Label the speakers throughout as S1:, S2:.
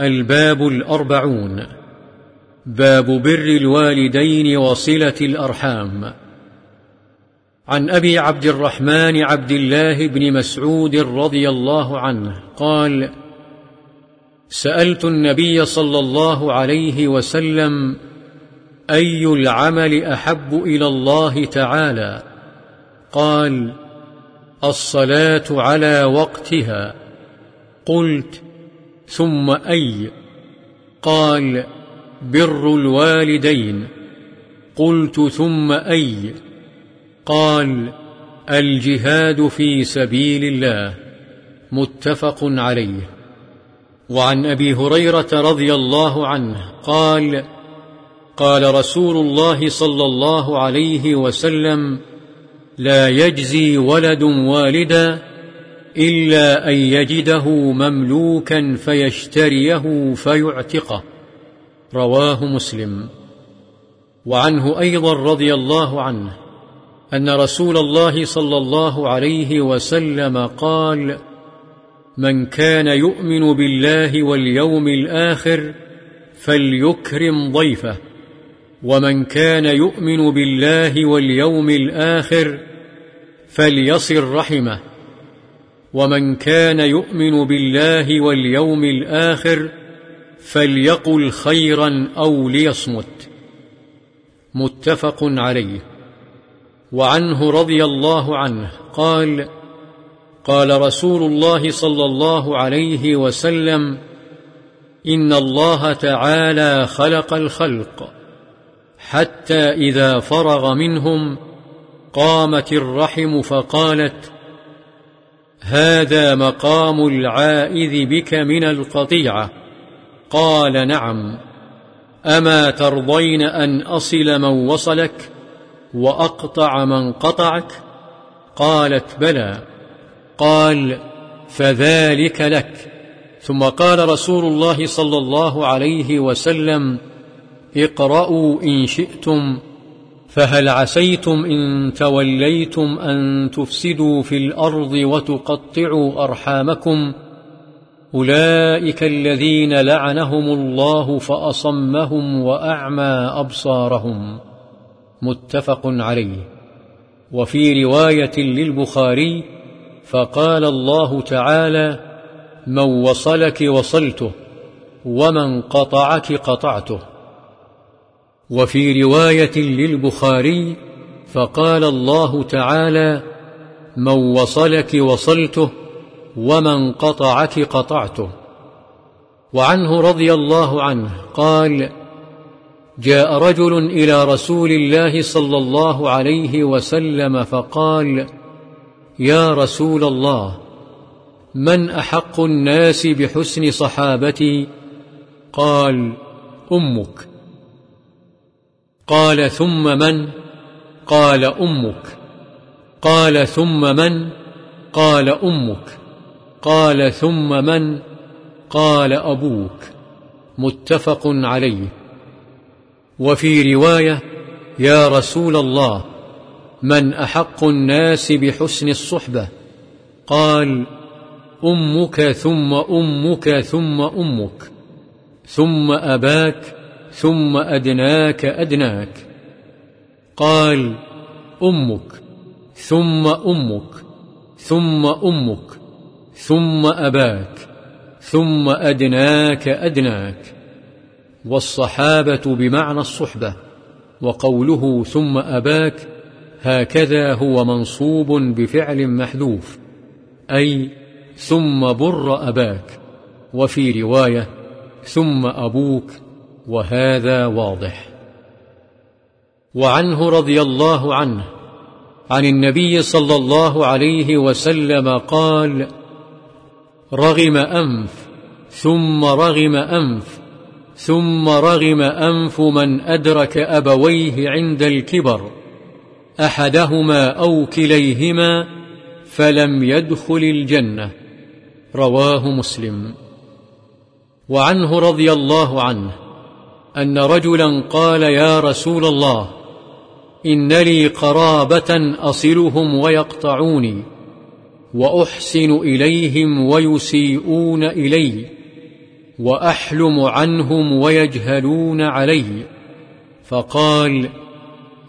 S1: الباب الأربعون. باب بر الوالدين وصلة الأرحام. عن أبي عبد الرحمن عبد الله بن مسعود رضي الله عنه قال سألت النبي صلى الله عليه وسلم أي العمل أحب إلى الله تعالى؟ قال الصلاة على وقتها. قلت ثم أي قال بر الوالدين قلت ثم أي قال الجهاد في سبيل الله متفق عليه. وعن أبي هريرة رضي الله عنه قال قال رسول الله صلى الله عليه وسلم لا يجزي ولد والدا إلا أن يجده مملوكا فيشتريه فيعتقه. رواه مسلم. وعنه أيضا رضي الله عنه أن رسول الله صلى الله عليه وسلم قال من كان يؤمن بالله واليوم الآخر فليكرم ضيفه ومن كان يؤمن بالله واليوم الآخر فليصل رحمه. ومن كان يؤمن بالله واليوم الآخر فليقل خيرا أو ليصمت. متفق عليه. وعنه رضي الله عنه قال قال رسول الله صلى الله عليه وسلم إن الله تعالى خلق الخلق حتى إذا فرغ منهم قامت الرحم فقالت هذا مقام العائذ بك من القطيعة. قال نعم. أما ترضين أن أصل من وصلك وأقطع من قطعك؟ قالت بلى. قال فذلك لك. ثم قال رسول الله صلى الله عليه وسلم اقرأوا إن شئتم. فهل عسيتم إن توليتم أن تفسدوا في الأرض وتقطعوا أرحامكم؟ أولئك الذين لعنهم الله فأصمهم وأعمى أبصارهم. متفق عليه. وفي رواية للبخاري فقال الله تعالى من وصلك وصلته ومن قطعك قطعته. وفي رواية للبخاري فقال الله تعالى من وصلك وصلته ومن قطعك قطعته. وعنه رضي الله عنه قال جاء رجل إلى رسول الله صلى الله عليه وسلم فقال يا رسول الله من أحق الناس بحسن صحابتي؟ قال أمك. قال ثم من؟ قال أمك. قال ثم من؟ قال أمك. قال ثم من؟ قال أبوك. متفق عليه. وفي رواية يا رسول الله من أحق الناس بحسن الصحبة؟ قال أمك ثم أمك ثم أمك. ثم أباك ثم أدناك أدناك. قال أمك. ثم أمك. ثم أمك. ثم أباك. ثم أدناك أدناك. والصحابة بمعنى الصحبة. وقوله ثم أباك هكذا هو منصوب بفعل محذوف. أي ثم بر أباك. وفي رواية ثم أبوك. وهذا واضح. وعنه رضي الله عنه عن النبي صلى الله عليه وسلم قال رغم أنف ثم رغم أنف ثم رغم أنف من أدرك أبويه عند الكبر أحدهما أو كليهما فلم يدخل الجنة. رواه مسلم. وعنه رضي الله عنه أن رجلا قال يا رسول الله إن لي قرابة أصلهم ويقطعوني وأحسن إليهم ويسيئون إلي وأحلم عنهم ويجهلون علي. فقال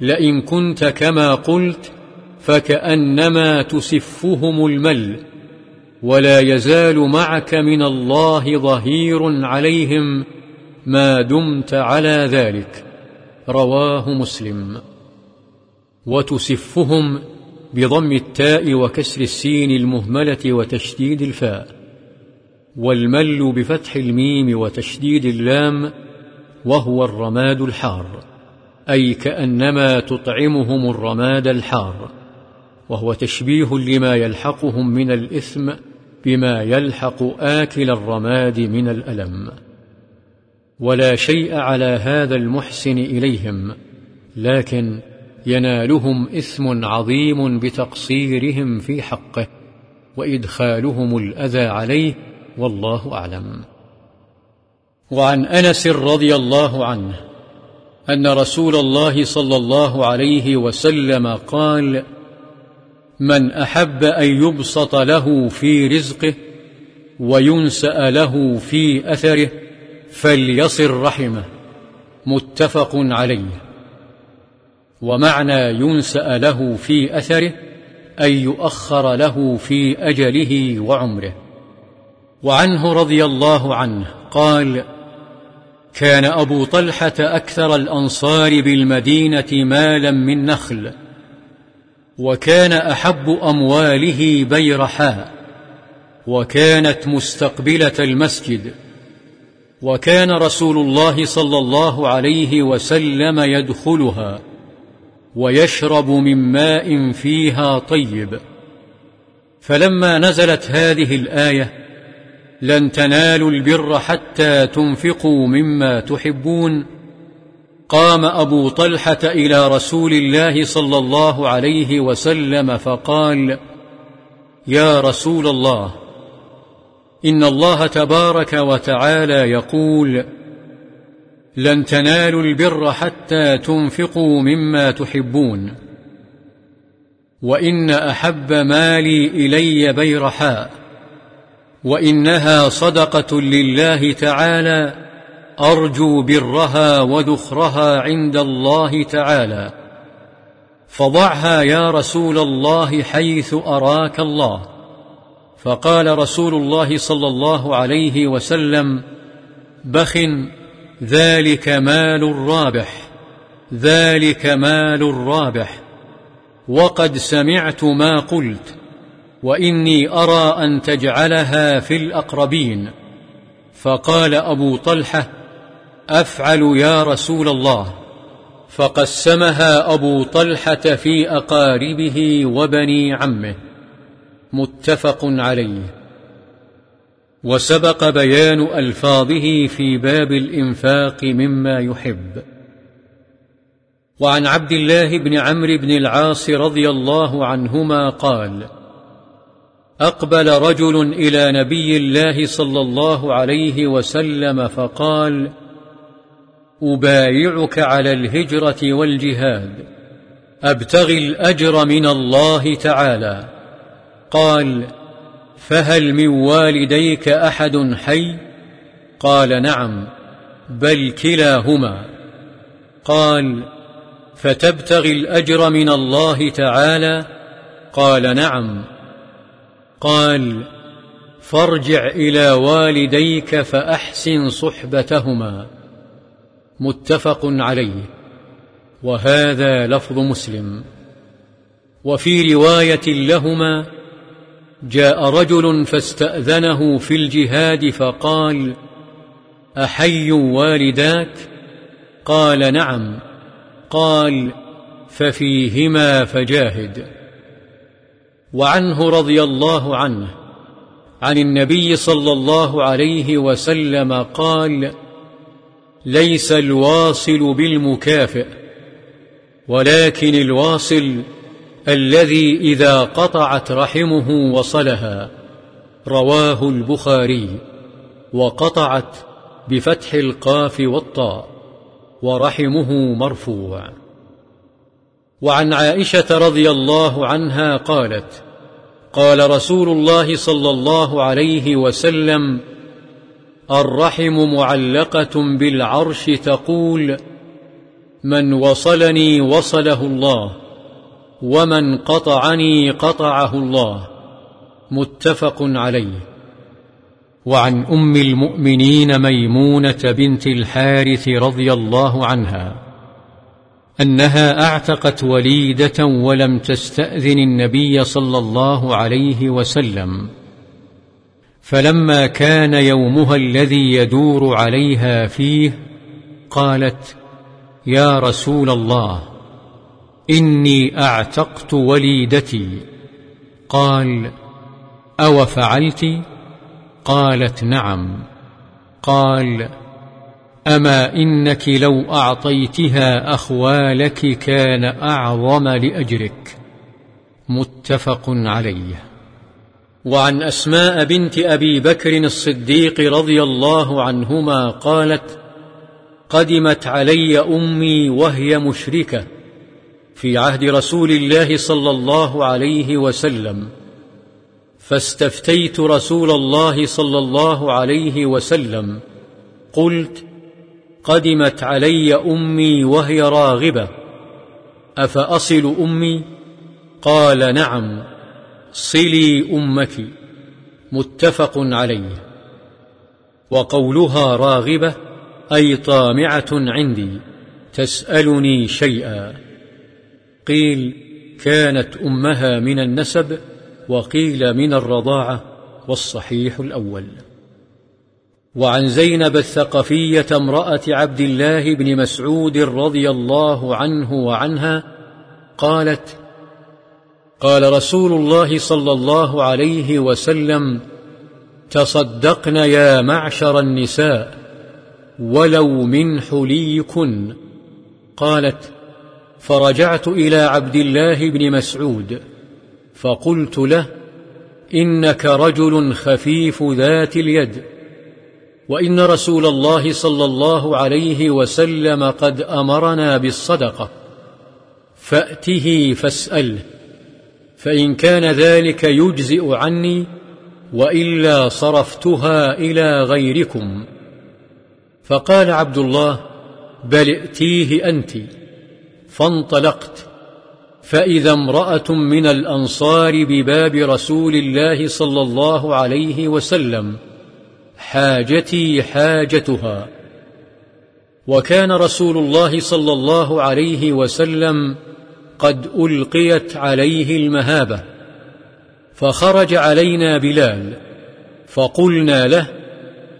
S1: لئن كنت كما قلت فكأنما تسفهم المل ولا يزال معك من الله ظهير عليهم ما دمت على ذلك. رواه مسلم. وتسفهم بضم التاء وكسر السين المهملة وتشديد الفاء. والمل بفتح الميم وتشديد اللام وهو الرماد الحار. أي كأنما تطعمهم الرماد الحار. وهو تشبيه لما يلحقهم من الإثم بما يلحق آكل الرماد من الألم. ولا شيء على هذا المحسن إليهم لكن ينالهم إثم عظيم بتقصيرهم في حقه وإدخالهم الأذى عليه والله أعلم. وعن أنس رضي الله عنه أن رسول الله صلى الله عليه وسلم قال من أحب أن يبسط له في رزقه وينسأ له في أثره فليصل رحمه. متفق عليه. ومعنى ينسأ له في أثره أن يؤخر له في أجله وعمره. وعنه رضي الله عنه قال كان أبو طلحة أكثر الأنصار بالمدينة مالا من نخل وكان أحب أمواله بيرحاء وكانت مستقبلة المسجد. وكان رسول الله صلى الله عليه وسلم يدخلها ويشرب من ماء فيها طيب. فلما نزلت هذه الآية لن تنالوا البر حتى تنفقوا مما تحبون. قام أبو طلحة إلى رسول الله صلى الله عليه وسلم فقال يا رسول الله إن الله تبارك وتعالى يقول لن تنالوا البر حتى تنفقوا مما تحبون وإن أحب مالي إلي بيرحاء وإنها صدقة لله تعالى أرجو برها وذخرها عند الله تعالى فضعها يا رسول الله حيث أراك الله. فقال رسول الله صلى الله عليه وسلم بخ ذلك مال رابح ذلك مال رابح وقد سمعت ما قلت وإني أرى أن تجعلها في الأقربين. فقال أبو طلحة أفعل يا رسول الله. فقسمها أبو طلحة في أقاربه وبني عمه. متفق عليه. وسبق بيان ألفاظه في باب الإنفاق مما يحب. وعن عبد الله بن عمرو بن العاص رضي الله عنهما قال أقبل رجل إلى نبي الله صلى الله عليه وسلم فقال أبايعك على الهجرة والجهاد. أبتغي الأجر من الله تعالى. قال فهل من والديك أحد حي؟ قال نعم بل كلاهما. قال فتبتغي الأجر من الله تعالى؟ قال نعم. قال فارجع إلى والديك فأحسن صحبتهما. متفق عليه. وهذا لفظ مسلم. وفي رواية لهما جاء رجل فاستأذنه في الجهاد فقال أحي والداك؟ قال نعم. قال ففيهما فجاهد. وعنه رضي الله عنه. عن النبي صلى الله عليه وسلم قال ليس الواصل بالمكافئ ولكن الواصل الذي إذا قطعت رحمه وصلها رواه البخاري وقطعت بفتح القاف والطاء ورحمه مرفوع. وعن عائشة رضي الله عنها قالت قال رسول الله صلى الله عليه وسلم الرحم معلقة بالعرش تقول من وصلني وصله الله ومن قطعني قطعه الله متفق عليه وعن أم المؤمنين ميمونة بنت الحارث رضي الله عنها أنها أعتقت وليدة ولم تستأذن النبي صلى الله عليه وسلم فلما كان يومها الذي يدور عليها فيه قالت يا رسول الله إني أعتقت وليدتي. قال أو فعلت؟ قالت نعم. قال أما إنك لو أعطيتها أخوالك كان أعظم لأجرك. متفق عليه. وعن أسماء بنت أبي بكر الصديق رضي الله عنهما قالت قدمت علي أمي وهي مشركة. في عهد رسول الله صلى الله عليه وسلم. فاستفتيت رسول الله صلى الله عليه وسلم. قلت قدمت علي أمي وهي راغبة. أفأصل أمي؟ قال نعم صلي أمك. متفق عليه. وقولها راغبة أي طامعة عندي تسألني شيئا. قيل كانت أمها من النسب وقيل من الرضاعة والصحيح الأول. وعن زينب الثقفية امرأة عبد الله بن مسعود رضي الله عنه وعنها قالت قال رسول الله صلى الله عليه وسلم تصدقن يا معشر النساء ولو من حليكن. قالت فرجعت إلى عبد الله بن مسعود فقلت له إنك رجل خفيف ذات اليد وإن رسول الله صلى الله عليه وسلم قد أمرنا بالصدقة فأته فاسأله فإن كان ذلك يجزئ عني وإلا صرفتها إلى غيركم. فقال عبد الله بل ائتيه أنت. فانطلقت. فإذا امرأة من الأنصار بباب رسول الله صلى الله عليه وسلم حاجتي حاجتها. وكان رسول الله صلى الله عليه وسلم قد ألقيت عليه المهابة. فخرج علينا بلال فقلنا له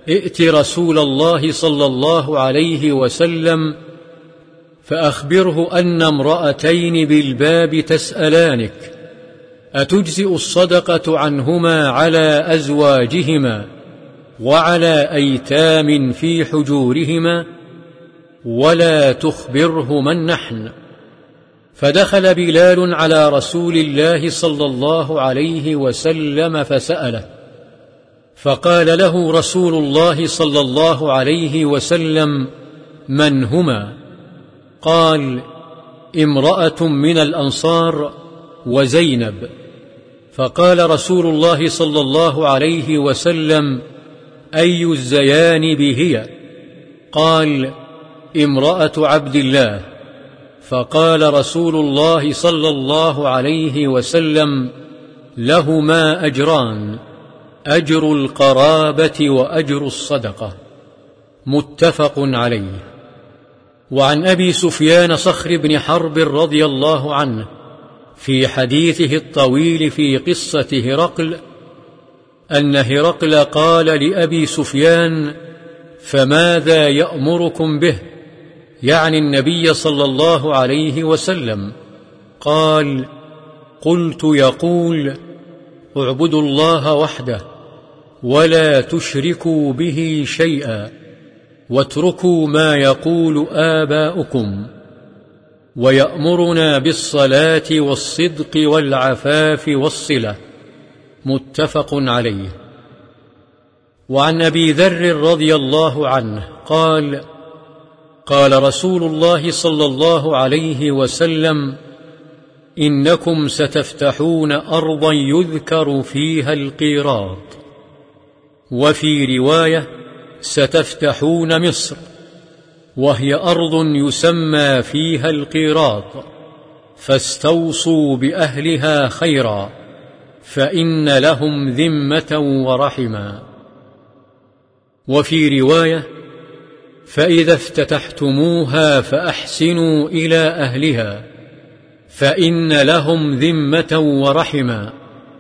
S1: ائت رسول الله صلى الله عليه وسلم فأخبره أن امرأتين بالباب تسألانك أتجزئ الصدقة عنهما على أزواجهما وعلى أيتام في حجورهما ولا تخبره من نحن؟ فدخل بلال على رسول الله صلى الله عليه وسلم فسأله فقال له رسول الله صلى الله عليه وسلم من هما؟ قال امرأة من الأنصار وزينب. فقال رسول الله صلى الله عليه وسلم أي الزيانب هي قال امرأة عبد الله. فقال رسول الله صلى الله عليه وسلم لهما أجران أجر القرابة وأجر الصدقة. متفق عليه. وعن أبي سفيان صخر بن حرب رضي الله عنه في حديثه الطويل في قصة هرقل أن هرقل قال لأبي سفيان فماذا يأمركم به؟ يعني النبي صلى الله عليه وسلم. قال قلت يقول اعبدوا الله وحده ولا تشركوا به شيئا. واتركوا ما يقول آباؤكم ويأمرنا بالصلاة والصدق والعفاف والصلة متفق عليه. وعن أبي ذر رضي الله عنه قال قال رسول الله صلى الله عليه وسلم إنكم ستفتحون أرضا يذكر فيها القيراط. وفي رواية ستفتحون مصر وهي أرض يسمى فيها القيراط فاستوصوا بأهلها خيرا فإن لهم ذمة ورحما وفي رواية فإذا افتتحتموها فأحسنوا إلى أهلها فإن لهم ذمة ورحما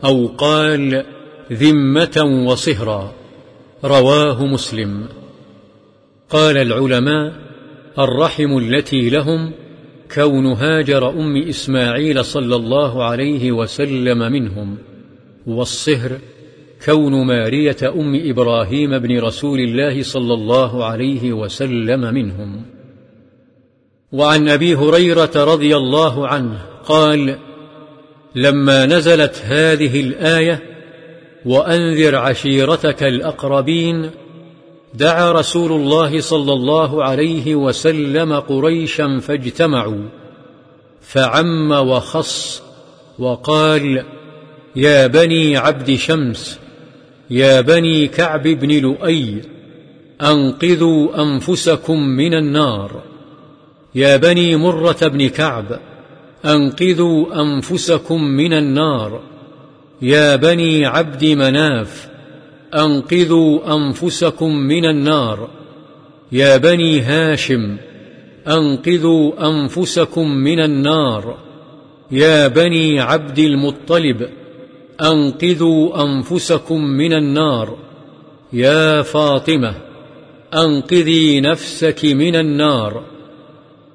S1: أو قال ذمة وصهرا. رواه مسلم. قال العلماء الرحم التي لهم كون هاجر أم إسماعيل صلى الله عليه وسلم منهم والصهر كون مارية أم إبراهيم بن رسول الله صلى الله عليه وسلم منهم. وعن أبي هريرة رضي الله عنه قال لما نزلت هذه الآية وأنذر عشيرتك الأقربين. دعا رسول الله صلى الله عليه وسلم قريشا فاجتمعوا. فعم وخص وقال يا بني عبد شمس يا بني كعب بن لؤي أنقذوا أنفسكم من النار. يا بني مرة بن كعب أنقذوا أنفسكم من النار. يا بني عبد مناف أنقذوا أنفسكم من النار. يا بني هاشم أنقذوا أنفسكم من النار. يا بني عبد المطلب أنقذوا أنفسكم من النار. يا فاطمة أنقذي نفسك من النار.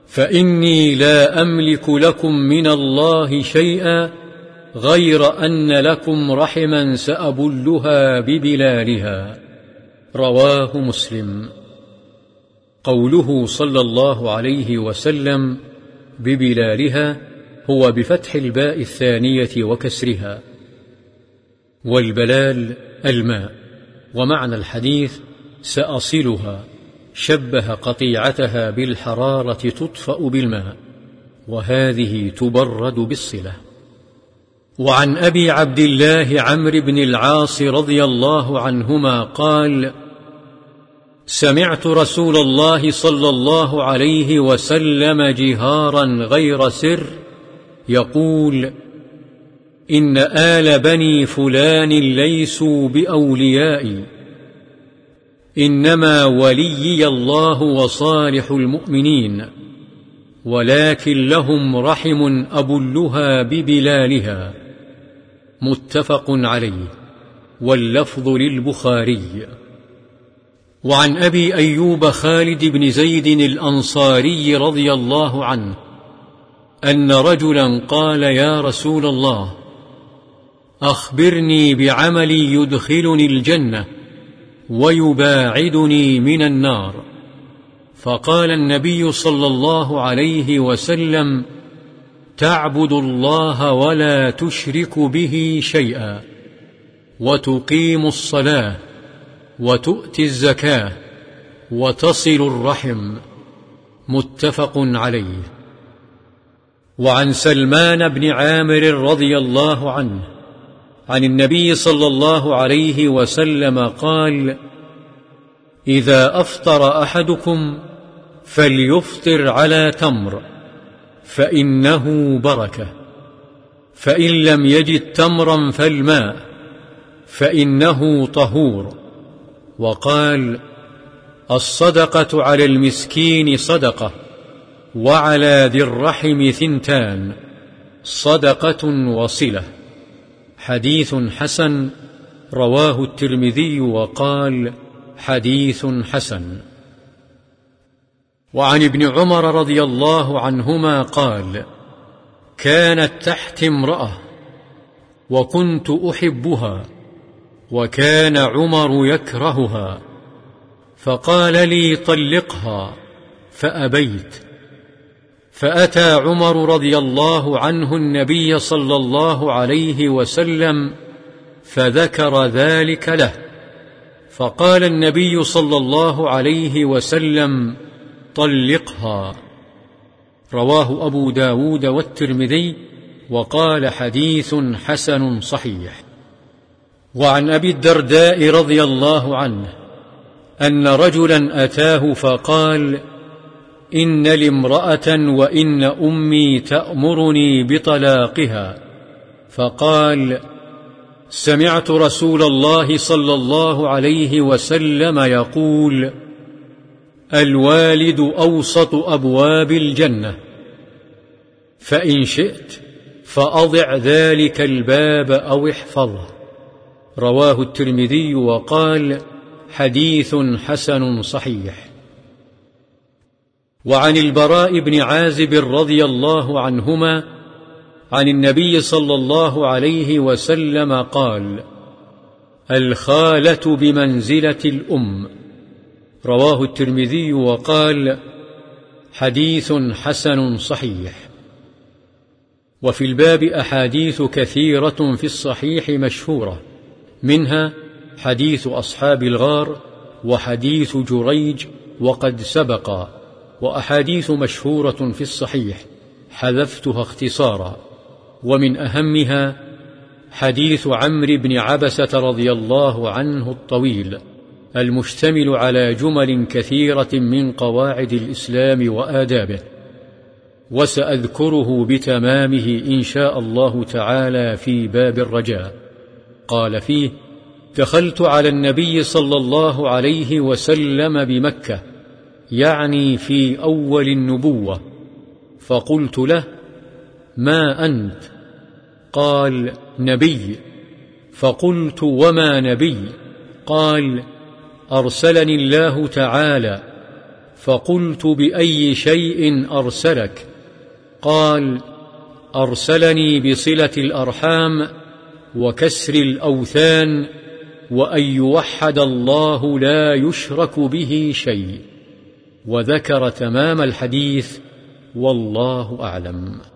S1: فإني لا أملك لكم من الله شيئا غير أن لكم رحما سأبلها ببلالها. رواه مسلم. قوله صلى الله عليه وسلم ببلالها هو بفتح الباء الثانية وكسرها. والبلال الماء. ومعنى الحديث سأصلها شبه قطيعتها بالحرارة تطفأ بالماء وهذه تبرد بالصلة. وعن أبي عبد الله عمرو بن العاص رضي الله عنهما قال سمعت رسول الله صلى الله عليه وسلم جهارا غير سر يقول إن آل بني فلان ليسوا بأوليائي إنما وليي الله وصالح المؤمنين ولكن لهم رحم أبلها ببلالها. متفق عليه واللفظ للبخاري. وعن أبي أيوب خالد بن زيد الأنصاري رضي الله عنه أن رجلا قال يا رسول الله أخبرني بعمل يدخلني الجنة ويباعدني من النار. فقال النبي صلى الله عليه وسلم تعبد الله ولا تشرك به شيئا وتقيم الصلاة وتؤتي الزكاة وتصل الرحم متفق عليه. وعن سلمان بن عامر رضي الله عنه عن النبي صلى الله عليه وسلم قال إذا أفطر أحدكم فليفطر على تمر فإنه بركة. فإن لم يجد تمرا فالماء فإنه طهور. وقال الصدقة على المسكين صدقة وعلى ذي الرحم ثنتان. صدقة وصلة. حديث حسن رواه الترمذي وقال حديث حسن. وعن ابن عمر رضي الله عنهما قال كانت تحت امرأة وكنت أحبها وكان عمر يكرهها فقال لي طلقها فأبيت. فأتى عمر رضي الله عنه النبي صلى الله عليه وسلم فذكر ذلك له فقال النبي صلى الله عليه وسلم طلقها رواه أبو داود والترمذي وقال حديث حسن صحيح. وعن أبي الدرداء رضي الله عنه أن رجلا أتاه فقال إن لامرأة وإن أمي تأمرني بطلاقها. فقال سمعت رسول الله صلى الله عليه وسلم يقول الوالد أوسط أبواب الجنة. فإن شئت فأضع ذلك الباب أو احفظه. رواه الترمذي وقال حديث حسن صحيح. وعن البراء بن عازب رضي الله عنهما عن النبي صلى الله عليه وسلم قال الخالة بمنزلة الأم. رواه الترمذي وقال حديث حسن صحيح. وفي الباب أحاديث كثيرة في الصحيح مشهورة منها حديث أصحاب الغار وحديث جريج وقد سبقا وأحاديث مشهورة في الصحيح حذفتها اختصارا ومن أهمها حديث عمرو بن عبسة رضي الله عنه الطويل. المشتمل على جمل كثيرة من قواعد الإسلام وآدابه وسأذكره بتمامه إن شاء الله تعالى في باب الرجاء. قال فيه دخلت على النبي صلى الله عليه وسلم بمكة يعني في أول النبوة فقلت له ما أنت؟ قال نبي. فقلت وما نبي؟ قال أرسلني الله تعالى فقلت بأي شيء أرسلك؟ قال أرسلني بصلة الأرحام وكسر الأوثان وأن يوحد الله لا يشرك به شيء. وذكر تمام الحديث والله أعلم.